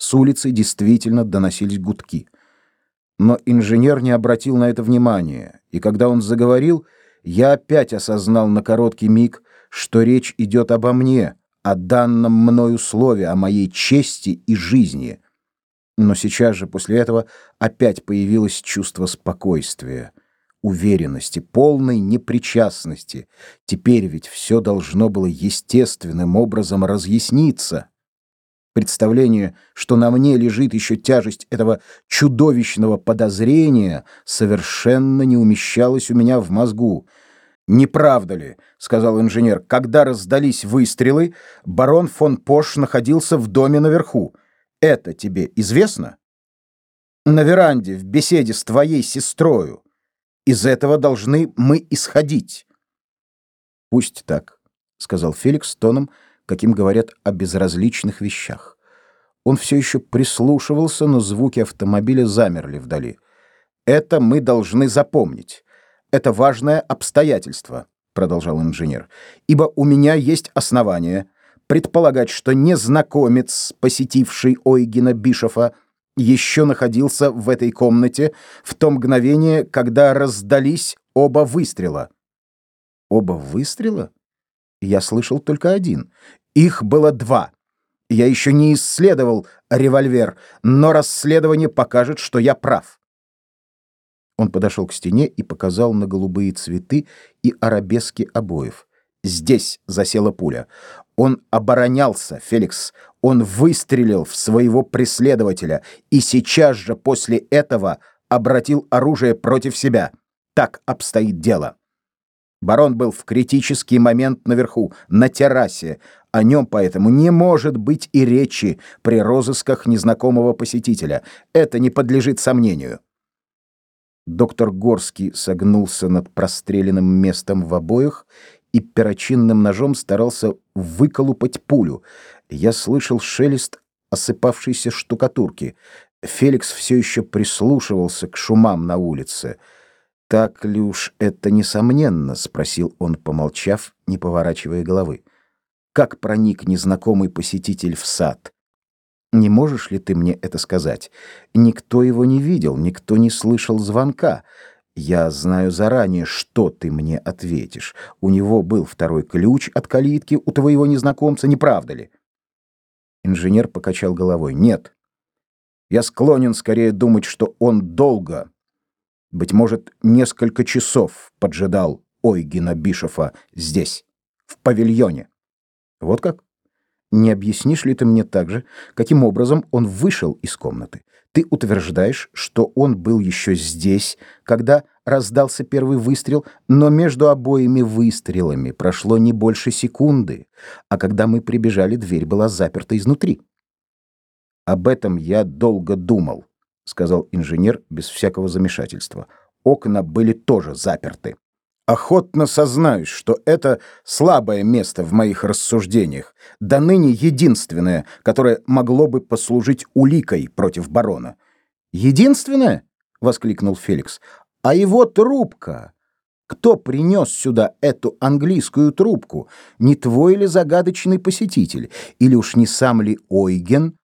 С улицы действительно доносились гудки. Но инженер не обратил на это внимания, и когда он заговорил, я опять осознал на короткий миг, что речь идет обо мне, о данном мною слове, о моей чести и жизни. Но сейчас же после этого опять появилось чувство спокойствия, уверенности, полной непричастности. Теперь ведь все должно было естественным образом разъясниться. Представление, что на мне лежит еще тяжесть этого чудовищного подозрения, совершенно не умещалось у меня в мозгу. «Не правда ли, — сказал инженер, — когда раздались выстрелы, барон фон Пош находился в доме наверху. Это тебе известно? На веранде, в беседе с твоей сестрою. Из этого должны мы исходить». «Пусть так», — сказал Феликс тоном, — каким говорят о безразличных вещах. Он все еще прислушивался, но звуки автомобиля замерли вдали. «Это мы должны запомнить. Это важное обстоятельство», — продолжал инженер, «ибо у меня есть основания предполагать, что незнакомец, посетивший Ойгена Бишофа, еще находился в этой комнате в то мгновение, когда раздались оба выстрела». «Оба выстрела?» Я слышал только один. Их было два. Я еще не исследовал револьвер, но расследование покажет, что я прав. Он подошел к стене и показал на голубые цветы и арабески обоев. Здесь засела пуля. Он оборонялся, Феликс. Он выстрелил в своего преследователя и сейчас же после этого обратил оружие против себя. Так обстоит дело. Барон был в критический момент наверху, на террасе. О нем поэтому не может быть и речи при розысках незнакомого посетителя. Это не подлежит сомнению. Доктор Горский согнулся над простреленным местом в обоях и перочинным ножом старался выколупать пулю. Я слышал шелест осыпавшейся штукатурки. Феликс все еще прислушивался к шумам на улице. «Так ли уж это несомненно?» — спросил он, помолчав, не поворачивая головы. «Как проник незнакомый посетитель в сад? Не можешь ли ты мне это сказать? Никто его не видел, никто не слышал звонка. Я знаю заранее, что ты мне ответишь. У него был второй ключ от калитки у твоего незнакомца, не правда ли?» Инженер покачал головой. «Нет. Я склонен скорее думать, что он долго, быть может, несколько часов поджидал Ойгена Бишофа здесь, в павильоне. Вот как? Не объяснишь ли ты мне также, каким образом он вышел из комнаты? Ты утверждаешь, что он был еще здесь, когда раздался первый выстрел, но между обоими выстрелами прошло не больше секунды, а когда мы прибежали, дверь была заперта изнутри. Об этом я долго думал сказал инженер без всякого замешательства. Окна были тоже заперты. Охотно сознаюсь, что это слабое место в моих рассуждениях, да ныне единственное, которое могло бы послужить уликой против барона. Единственное? воскликнул Феликс. А его трубка. Кто принес сюда эту английскую трубку? Не твой ли загадочный посетитель? Или уж не сам ли Ойген?